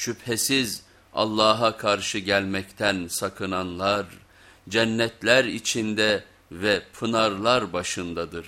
Şüphesiz Allah'a karşı gelmekten sakınanlar cennetler içinde ve pınarlar başındadır.